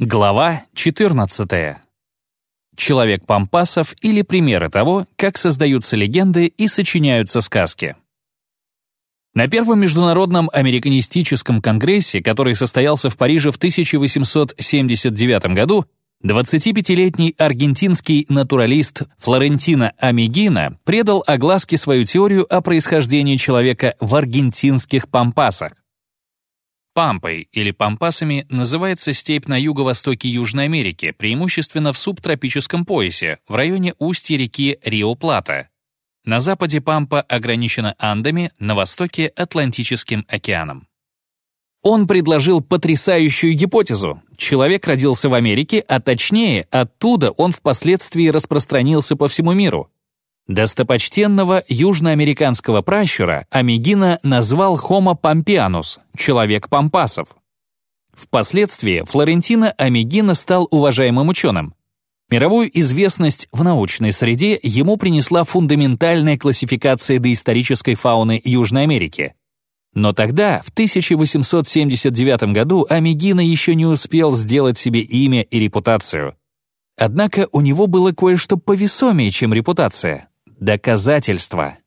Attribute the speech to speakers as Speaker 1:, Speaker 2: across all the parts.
Speaker 1: Глава 14. Человек Пампасов или примеры того, как создаются легенды и сочиняются сказки. На Первом международном американистическом конгрессе, который состоялся в Париже в 1879 году, 25-летний аргентинский натуралист Флорентино Амигина предал огласке свою теорию о происхождении человека в аргентинских пампасах. Пампой или пампасами называется степь на юго-востоке Южной Америки, преимущественно в субтропическом поясе, в районе устья реки Рио-Плата. На западе Пампа ограничена Андами, на востоке — Атлантическим океаном. Он предложил потрясающую гипотезу. Человек родился в Америке, а точнее, оттуда он впоследствии распространился по всему миру. Достопочтенного южноамериканского пращура Амигина назвал Homo pampianus — человек пампасов. Впоследствии Флорентино Амигина стал уважаемым ученым. Мировую известность в научной среде ему принесла фундаментальная классификация доисторической фауны Южной Америки. Но тогда, в 1879 году, Амигина еще не успел сделать себе имя и репутацию. Однако у него было кое-что повесомее, чем репутация доказательства.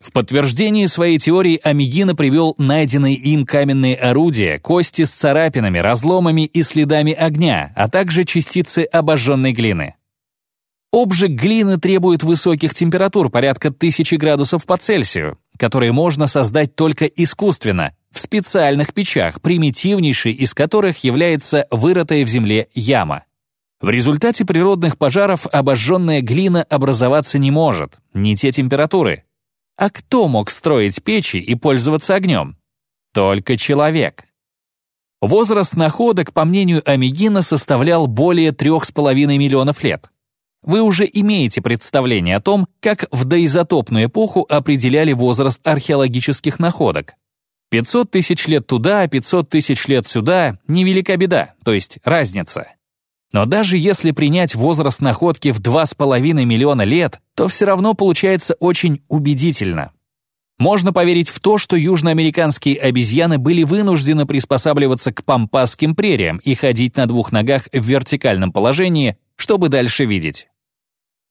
Speaker 1: В подтверждении своей теории Амигина привел найденные им каменные орудия, кости с царапинами, разломами и следами огня, а также частицы обожженной глины. Обжиг глины требует высоких температур, порядка 1000 градусов по Цельсию, которые можно создать только искусственно, в специальных печах, примитивнейшей из которых является вырытая в земле яма. В результате природных пожаров обожженная глина образоваться не может, не те температуры. А кто мог строить печи и пользоваться огнем? Только человек. Возраст находок, по мнению Амигина, составлял более 3,5 миллионов лет. Вы уже имеете представление о том, как в доизотопную эпоху определяли возраст археологических находок. 500 тысяч лет туда, 500 тысяч лет сюда — невелика беда, то есть разница. Но даже если принять возраст находки в 2,5 миллиона лет, то все равно получается очень убедительно. Можно поверить в то, что южноамериканские обезьяны были вынуждены приспосабливаться к пампасским прериям и ходить на двух ногах в вертикальном положении, чтобы дальше видеть.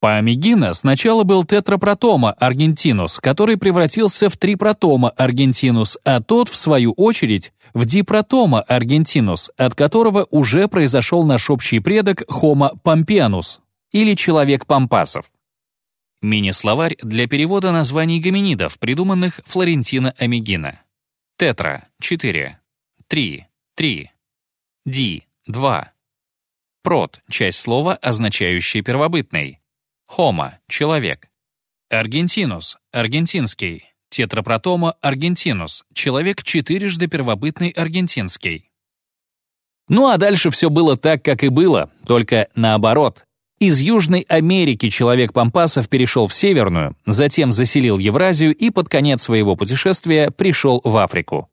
Speaker 1: Паамигина сначала был тетрапротома аргентинус, который превратился в трипротома аргентинус, а тот, в свою очередь, в дипротома аргентинус, от которого уже произошел наш общий предок Homo pampianus, или человек пампасов. Мини-словарь для перевода названий гоминидов, придуманных Флорентино Амигина. Тетра — 4. Три — 3. Ди — 2. Прот — часть слова, означающая первобытный. Homo — человек. Аргентинус — аргентинский. Тетрапротома аргентинус — человек четырежды первобытный аргентинский. Ну а дальше все было так, как и было, только наоборот. Из Южной Америки человек Пампасов перешел в Северную, затем заселил Евразию и под конец своего путешествия пришел в Африку.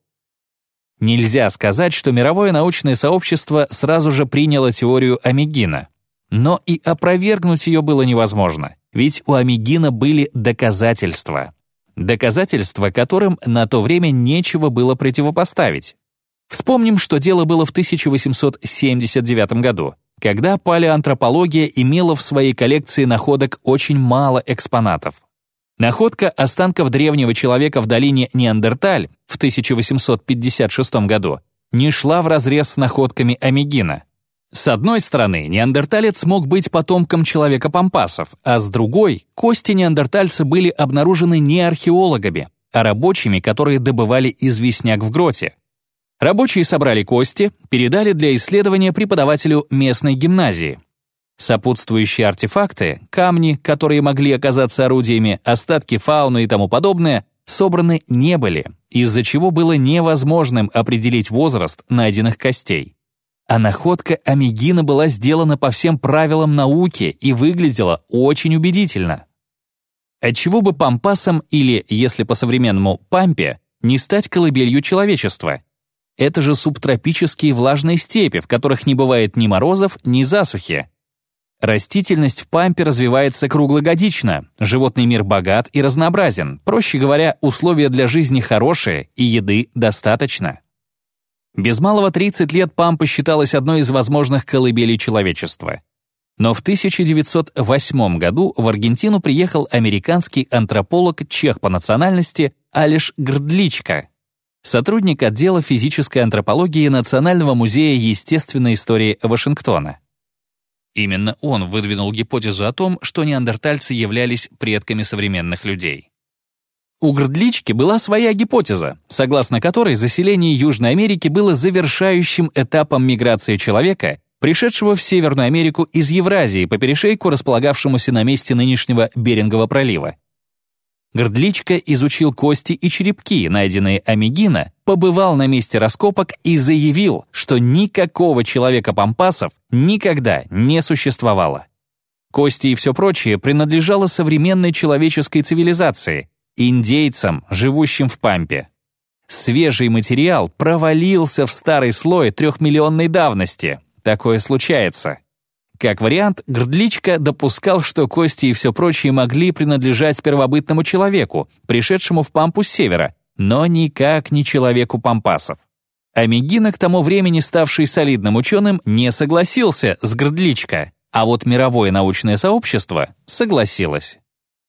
Speaker 1: Нельзя сказать, что мировое научное сообщество сразу же приняло теорию Амигина. Но и опровергнуть ее было невозможно, ведь у Амигина были доказательства. Доказательства, которым на то время нечего было противопоставить. Вспомним, что дело было в 1879 году, когда палеоантропология имела в своей коллекции находок очень мало экспонатов. Находка останков древнего человека в долине Неандерталь в 1856 году не шла вразрез с находками Амигина. С одной стороны, неандерталец мог быть потомком человека-пампасов, а с другой, кости неандертальца были обнаружены не археологами, а рабочими, которые добывали известняк в гроте. Рабочие собрали кости, передали для исследования преподавателю местной гимназии. Сопутствующие артефакты, камни, которые могли оказаться орудиями, остатки фауны и тому подобное, собраны не были, из-за чего было невозможным определить возраст найденных костей. А находка Амигина была сделана по всем правилам науки и выглядела очень убедительно. Отчего бы пампасам или, если по-современному, пампе, не стать колыбелью человечества? Это же субтропические влажные степи, в которых не бывает ни морозов, ни засухи. Растительность в пампе развивается круглогодично, животный мир богат и разнообразен, проще говоря, условия для жизни хорошие и еды достаточно. Без малого 30 лет Пампа считалась одной из возможных колыбелей человечества. Но в 1908 году в Аргентину приехал американский антрополог чех по национальности Алиш Грдличко, сотрудник отдела физической антропологии Национального музея естественной истории Вашингтона. Именно он выдвинул гипотезу о том, что неандертальцы являлись предками современных людей. У Грдлички была своя гипотеза, согласно которой заселение Южной Америки было завершающим этапом миграции человека пришедшего в Северную Америку из Евразии по перешейку, располагавшемуся на месте нынешнего Берингового пролива. Гордличка изучил кости и черепки, найденные Амигина, побывал на месте раскопок и заявил, что никакого человека-пампасов никогда не существовало. Кости и все прочее принадлежало современной человеческой цивилизации, индейцам, живущим в Пампе. Свежий материал провалился в старый слой трехмиллионной давности, Такое случается. Как вариант, Грдличка допускал, что кости и все прочее могли принадлежать первобытному человеку, пришедшему в Пампу с севера, но никак не человеку пампасов. А Мегина, к тому времени ставший солидным ученым, не согласился с Грдличко, а вот мировое научное сообщество согласилось.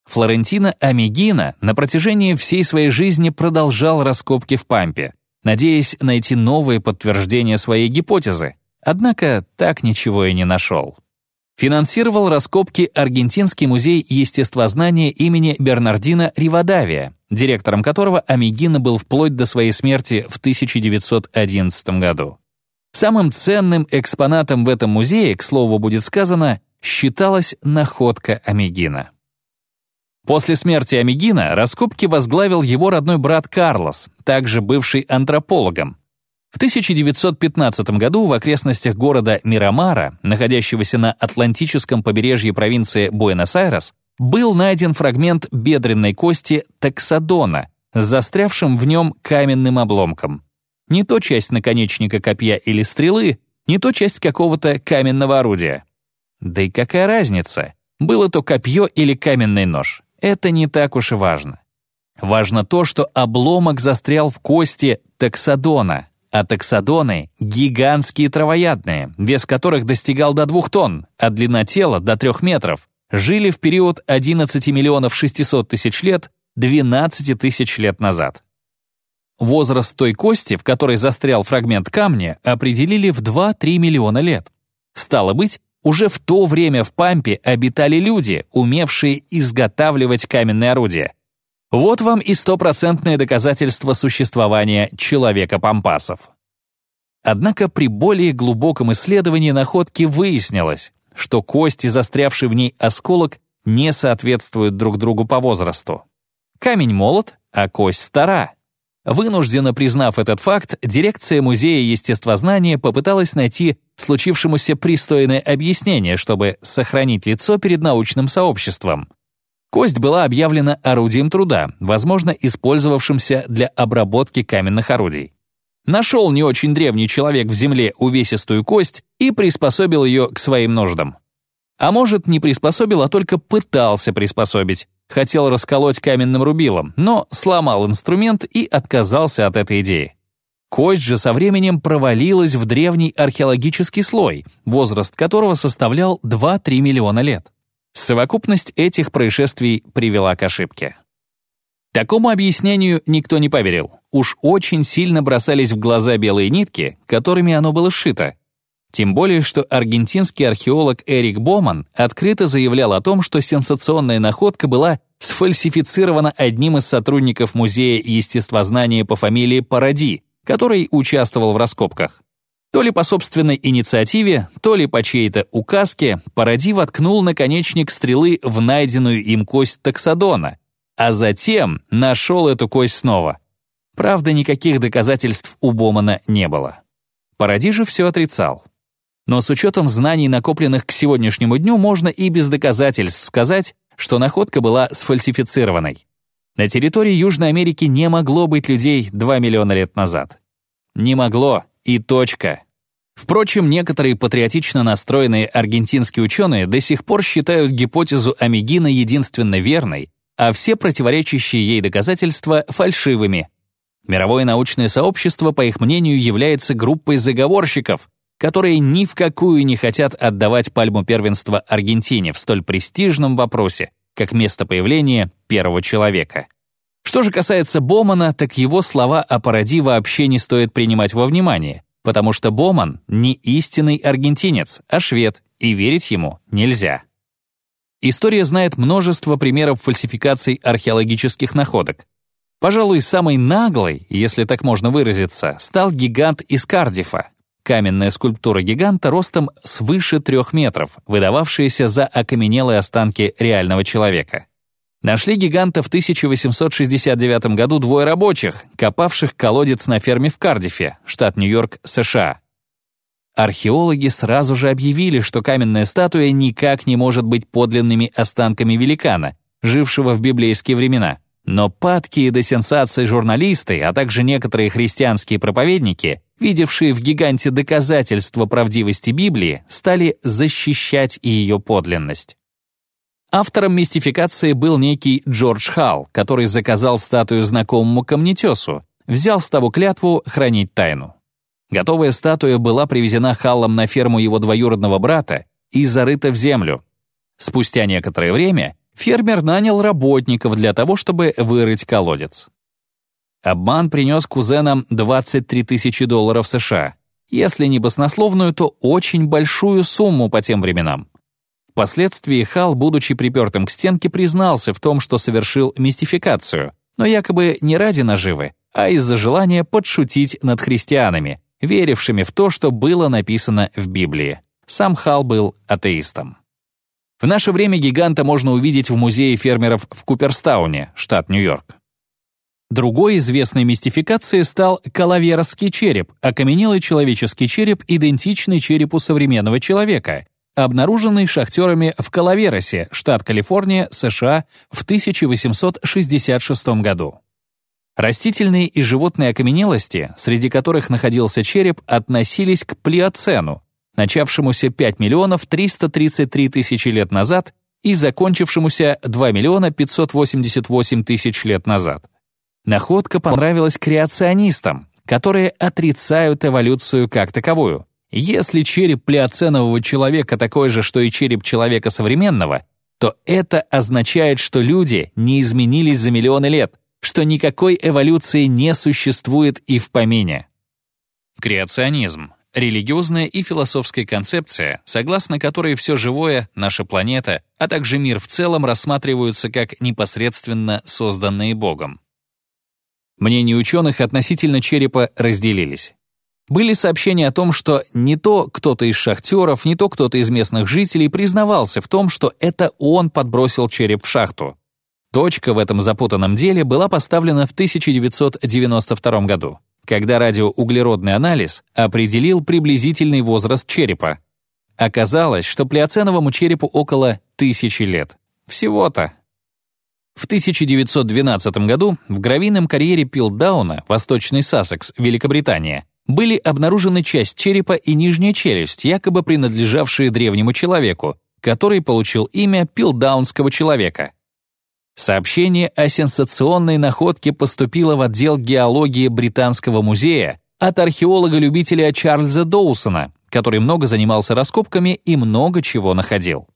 Speaker 1: Флорентино Амигина на протяжении всей своей жизни продолжал раскопки в Пампе, надеясь найти новые подтверждения своей гипотезы, Однако так ничего и не нашел. Финансировал раскопки Аргентинский музей естествознания имени Бернардина Ривадавия, директором которого Амигина был вплоть до своей смерти в 1911 году. Самым ценным экспонатом в этом музее, к слову будет сказано, считалась находка Амигина. После смерти Амигина раскопки возглавил его родной брат Карлос, также бывший антропологом, в 1915 году в окрестностях города Мирамара, находящегося на Атлантическом побережье провинции Буэнос-Айрес, был найден фрагмент бедренной кости таксодона с застрявшим в нем каменным обломком. Не то часть наконечника копья или стрелы, не то часть какого-то каменного орудия. Да и какая разница, было то копье или каменный нож, это не так уж и важно. Важно то, что обломок застрял в кости таксодона, а таксодоны — гигантские травоядные, вес которых достигал до двух тонн, а длина тела — до трех метров, жили в период 11 миллионов 600 тысяч лет 12 тысяч лет назад. Возраст той кости, в которой застрял фрагмент камня, определили в 2-3 миллиона лет. Стало быть, уже в то время в Пампе обитали люди, умевшие изготавливать каменные орудия — вот вам и стопроцентное доказательство существования человека-пампасов. Однако при более глубоком исследовании находки выяснилось, что кости, застрявший в ней осколок, не соответствуют друг другу по возрасту. Камень молод, а кость стара. Вынужденно признав этот факт, дирекция Музея естествознания попыталась найти случившемуся пристойное объяснение, чтобы сохранить лицо перед научным сообществом. Кость была объявлена орудием труда, возможно, использовавшимся для обработки каменных орудий. Нашел не очень древний человек в земле увесистую кость и приспособил ее к своим нуждам. А может, не приспособил, а только пытался приспособить. Хотел расколоть каменным рубилом, но сломал инструмент и отказался от этой идеи. Кость же со временем провалилась в древний археологический слой, возраст которого составлял 2-3 миллиона лет. Совокупность этих происшествий привела к ошибке. Такому объяснению никто не поверил. Уж очень сильно бросались в глаза белые нитки, которыми оно было сшито. Тем более, что аргентинский археолог Эрик Боман открыто заявлял о том, что сенсационная находка была сфальсифицирована одним из сотрудников Музея естествознания по фамилии Паради, который участвовал в раскопках. То ли по собственной инициативе, то ли по чьей-то указке Паради воткнул наконечник стрелы в найденную им кость таксодона, а затем нашел эту кость снова. Правда, никаких доказательств у Бомана не было. Паради же все отрицал. Но с учетом знаний, накопленных к сегодняшнему дню, можно и без доказательств сказать, что находка была сфальсифицированной. На территории Южной Америки не могло быть людей 2 миллиона лет назад. Не могло, и точка. Впрочем, некоторые патриотично настроенные аргентинские ученые до сих пор считают гипотезу Амигина единственно верной, а все противоречащие ей доказательства — фальшивыми. Мировое научное сообщество, по их мнению, является группой заговорщиков, которые ни в какую не хотят отдавать пальму первенства Аргентине в столь престижном вопросе, как место появления первого человека. Что же касается Бомана, так его слова о пароди вообще не стоит принимать во внимание, потому что Боман не истинный аргентинец, а швед, и верить ему нельзя. История знает множество примеров фальсификаций археологических находок. Пожалуй, самый наглой, если так можно выразиться, стал гигант из Кардифа. Каменная скульптура гиганта ростом свыше трех метров, выдававшаяся за окаменелые останки реального человека. Нашли гиганта в 1869 году двое рабочих, копавших колодец на ферме в Кардифе, штат Нью-Йорк, США. Археологи сразу же объявили, что каменная статуя никак не может быть подлинными останками великана, жившего в библейские времена. Но падкие до сенсации журналисты, а также некоторые христианские проповедники, видевшие в гиганте доказательства правдивости Библии, стали защищать ее подлинность. Автором мистификации был некий Джордж Халл, который заказал статую знакомому камнетесу, взял с того клятву хранить тайну. Готовая статуя была привезена Халлом на ферму его двоюродного брата и зарыта в землю. Спустя некоторое время фермер нанял работников для того, чтобы вырыть колодец. Обман принес кузенам 23 тысячи долларов США, если не баснословную, то очень большую сумму по тем временам. Впоследствии Хал, будучи припертым к стенке, признался в том, что совершил мистификацию, но якобы не ради наживы, а из-за желания подшутить над христианами, верившими в то, что было написано в Библии. Сам Хал был атеистом. В наше время гиганта можно увидеть в музее фермеров в Куперстауне, штат Нью-Йорк. Другой известной мистификацией стал калаверский череп, окаменелый человеческий череп, идентичный черепу современного человека, обнаруженный шахтерами в Калаверосе, штат Калифорния, США, в 1866 году. Растительные и животные окаменелости, среди которых находился череп, относились к плиоцену, начавшемуся 5 миллионов 333 тысячи лет назад и закончившемуся 2 миллиона 588 тысяч лет назад. Находка понравилась креационистам, которые отрицают эволюцию как таковую. Если череп плеоценового человека такой же, что и череп человека современного, то это означает, что люди не изменились за миллионы лет, что никакой эволюции не существует и в помине. Креационизм — религиозная и философская концепция, согласно которой все живое, наша планета, а также мир в целом рассматриваются как непосредственно созданные Богом. Мнения ученых относительно черепа разделились. Были сообщения о том, что не то кто-то из шахтеров, не то кто-то из местных жителей признавался в том, что это он подбросил череп в шахту. Точка в этом запутанном деле была поставлена в 1992 году, когда радиоуглеродный анализ определил приблизительный возраст черепа. Оказалось, что плеоценовому черепу около тысячи лет. Всего-то. В 1912 году в гравийном карьере Пилдауна, Восточный Сассекс, Великобритания, были обнаружены часть черепа и нижняя челюсть, якобы принадлежавшие древнему человеку, который получил имя Пилдаунского человека. Сообщение о сенсационной находке поступило в отдел геологии Британского музея от археолога-любителя Чарльза Доусона, который много занимался раскопками и много чего находил.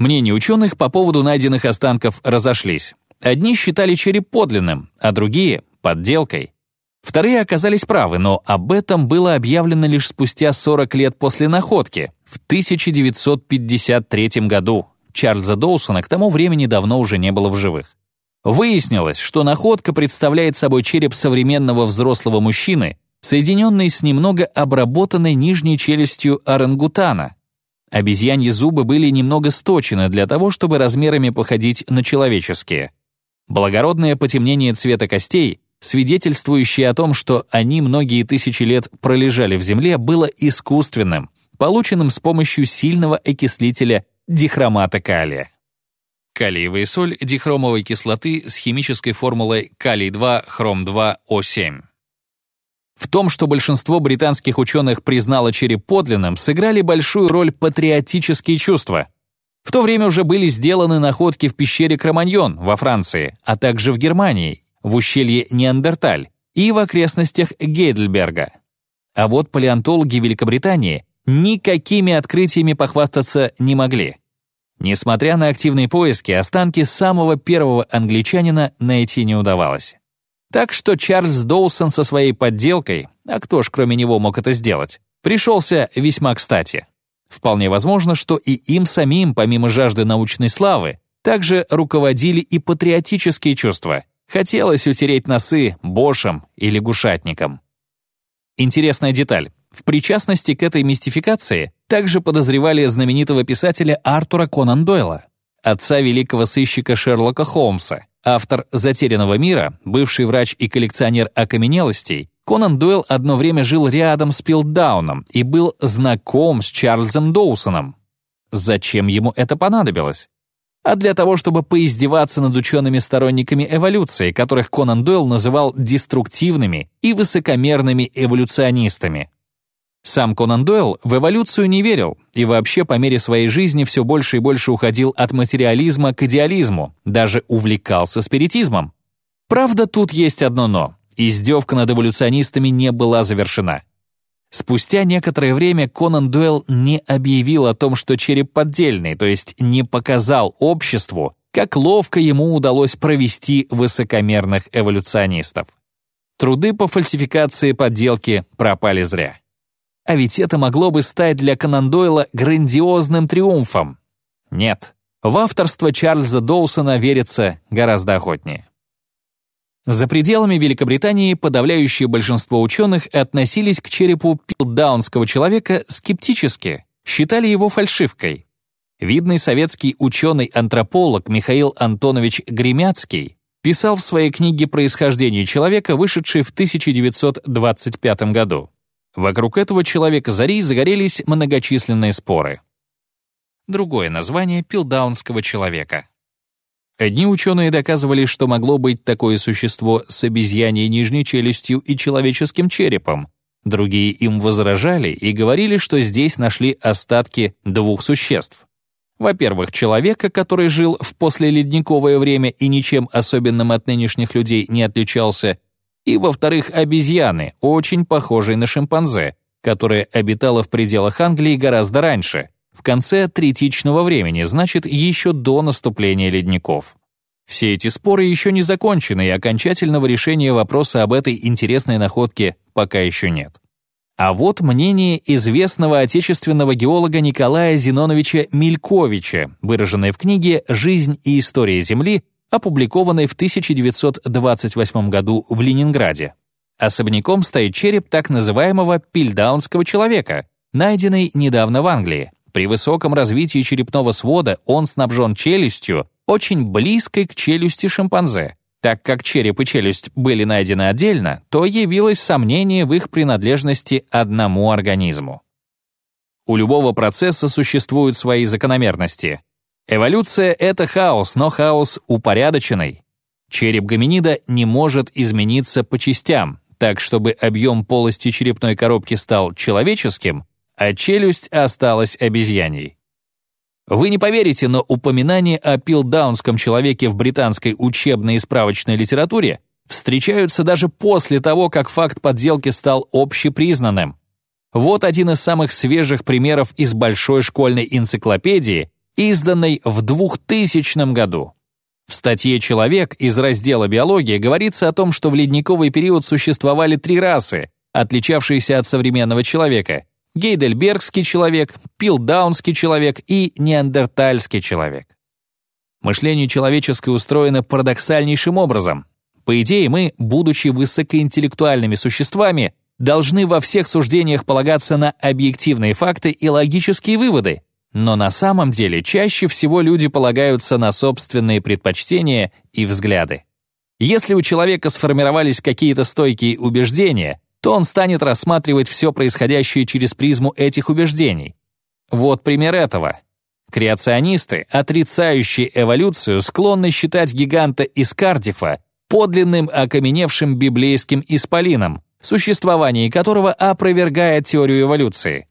Speaker 1: Мнения ученых по поводу найденных останков разошлись. Одни считали череп подлинным, а другие — подделкой. Вторые оказались правы, но об этом было объявлено лишь спустя 40 лет после находки, в 1953 году, Чарльза Доусона к тому времени давно уже не было в живых. Выяснилось, что находка представляет собой череп современного взрослого мужчины, соединенный с немного обработанной нижней челюстью орангутана. Обезьяньи зубы были немного сточены для того, чтобы размерами походить на человеческие. Благородное потемнение цвета костей, свидетельствующее о том, что они многие тысячи лет пролежали в земле, было искусственным, полученным с помощью сильного окислителя дихромата калия. Калиевая соль дихромовой кислоты с химической формулой калий-2 хром-2О7. В том, что большинство британских ученых признало череп подлинным, сыграли большую роль патриотические чувства. В то время уже были сделаны находки в пещере Кроманьон во Франции, а также в Германии, в ущелье Неандерталь, и в окрестностях Гейдельберга. А вот палеонтологи Великобритании никакими открытиями похвастаться не могли. Несмотря на активные поиски, останки самого первого англичанина найти не удавалось. Так что Чарльз Доусон со своей подделкой, а кто ж кроме него мог это сделать, пришелся весьма кстати. Вполне возможно, что и им самим, помимо жажды научной славы, также руководили и патриотические чувства. Хотелось утереть носы Бошем или Гушатником. Интересная деталь. В причастности к этой мистификации также подозревали знаменитого писателя Артура Конан Дойла, отца великого сыщика Шерлока Холмса, автор «Затерянного мира», бывший врач и коллекционер окаменелостей, Конан Дойл одно время жил рядом с Пилдауном и был знаком с Чарльзом Доусоном. Зачем ему это понадобилось? а для того, чтобы поиздеваться над учеными-сторонниками эволюции, которых Конан Дойл называл деструктивными и высокомерными эволюционистами. Сам Конан Дойл в эволюцию не верил и вообще по мере своей жизни все больше и больше уходил от материализма к идеализму, даже увлекался спиритизмом. Правда, тут есть одно «но». Издевка над эволюционистами не была завершена. Спустя некоторое время Конан Дуэлл не объявил о том, что череп поддельный, то есть не показал обществу, как ловко ему удалось провести высокомерных эволюционистов. Труды по фальсификации подделки пропали зря. А ведь это могло бы стать для Конан Дойла грандиозным триумфом. Нет, в авторство Чарльза Доусона верится гораздо охотнее. За пределами Великобритании подавляющее большинство ученых относились к черепу пилдаунского человека скептически, считали его фальшивкой. Видный советский ученый-антрополог Михаил Антонович Гремяцкий писал в своей книге «Происхождение человека», вышедшей в 1925 году. Вокруг этого человека-зари загорелись многочисленные споры. Другое название пилдаунского человека. Одни ученые доказывали, что могло быть такое существо с обезьяньей нижней челюстью и человеческим черепом. Другие им возражали и говорили, что здесь нашли остатки двух существ. Во-первых, человека, который жил в послеледниковое время и ничем особенным от нынешних людей не отличался, и, во-вторых, обезьяны, очень похожей на шимпанзе, которая обитала в пределах Англии гораздо раньше — в конце третичного времени, значит, еще до наступления ледников. Все эти споры еще не закончены, и окончательного решения вопроса об этой интересной находке пока еще нет. А вот мнение известного отечественного геолога Николая Зиноновича Мельковича, выраженное в книге «Жизнь и история Земли», опубликованной в 1928 году в Ленинграде. Особняком стоит череп так называемого пильдаунского человека, найденный недавно в Англии. При высоком развитии черепного свода он снабжен челюстью, очень близкой к челюсти шимпанзе. Так как череп и челюсть были найдены отдельно, то явилось сомнение в их принадлежности одному организму. У любого процесса существуют свои закономерности. Эволюция — это хаос, но хаос упорядоченный. Череп гоминида не может измениться по частям, так чтобы объем полости черепной коробки стал человеческим, а челюсть осталась обезьяней. Вы не поверите, но упоминания о пилдаунском человеке в британской учебной и справочной литературе встречаются даже после того, как факт подделки стал общепризнанным. Вот один из самых свежих примеров из большой школьной энциклопедии, изданной в 2000 году. В статье «Человек» из раздела «Биология» говорится о том, что в ледниковый период существовали три расы, отличавшиеся от современного человека гейдельбергский человек, пилдаунский человек и неандертальский человек. Мышление человеческое устроено парадоксальнейшим образом. По идее, мы, будучи высокоинтеллектуальными существами, должны во всех суждениях полагаться на объективные факты и логические выводы, но на самом деле чаще всего люди полагаются на собственные предпочтения и взгляды. Если у человека сформировались какие-то стойкие убеждения, то он станет рассматривать все происходящее через призму этих убеждений. Вот пример этого. Креационисты, отрицающие эволюцию, склонны считать гиганта из Кардифа подлинным окаменевшим библейским исполином, существование которого опровергает теорию эволюции.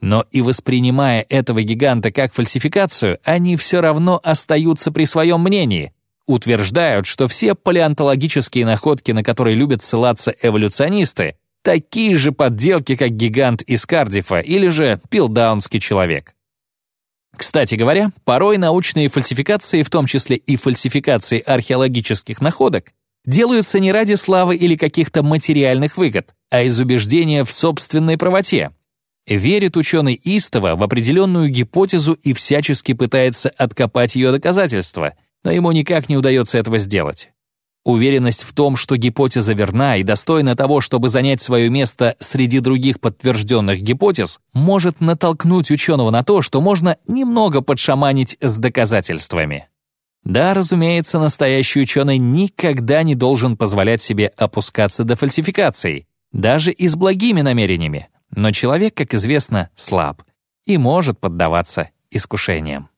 Speaker 1: Но и воспринимая этого гиганта как фальсификацию, они все равно остаются при своем мнении. утверждают, что все палеонтологические находки, на которые любят ссылаться эволюционисты, такие же подделки, как гигант из Кардифа или же пилдаунский человек. Кстати говоря, порой научные фальсификации, в том числе и фальсификации археологических находок, делаются не ради славы или каких-то материальных выгод, а из убеждения в собственной правоте. Верит ученый истово в определенную гипотезу и всячески пытается откопать ее доказательства, но ему никак не удается этого сделать. Уверенность в том, что гипотеза верна и достойна того, чтобы занять свое место среди других подтвержденных гипотез, может натолкнуть ученого на то, что можно немного подшаманить с доказательствами. Да, разумеется, настоящий ученый никогда не должен позволять себе опускаться до фальсификаций, даже и с благими намерениями. Но человек, как известно, слаб и может поддаваться искушениям.